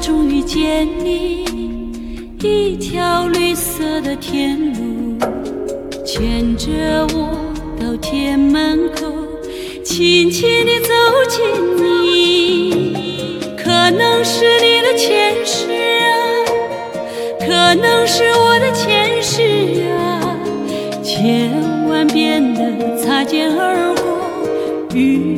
终于见你，一条绿色的天路，牵着我到天门口，轻轻地走进你。可能是你的前世啊，可能是我的前世啊，千万遍的擦肩而过，遇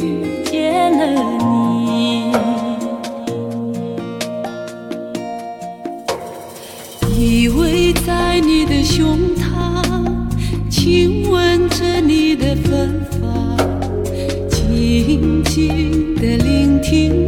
依偎在你的胸膛，亲吻着你的芬芳，静静地聆听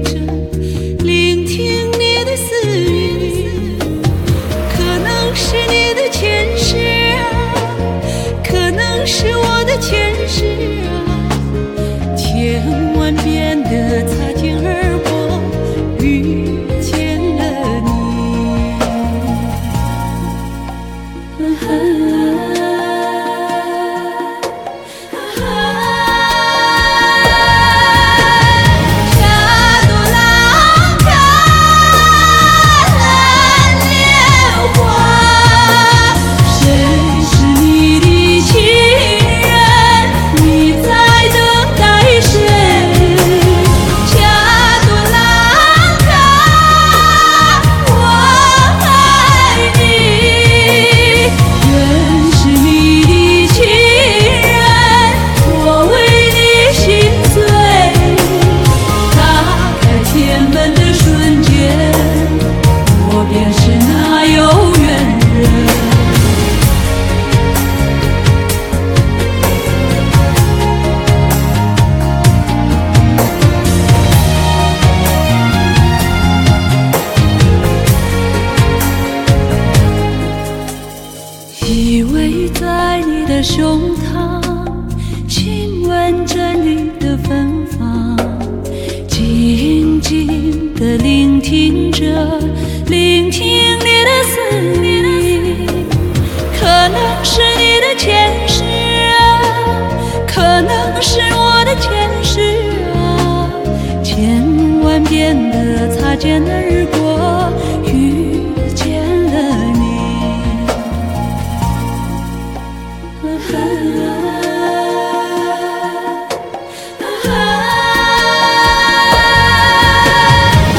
胸膛，亲吻着你的芬芳，静静地聆听着，聆听你的思语。可能是你的前世啊，可能是我的前世啊，千万遍的擦肩而过，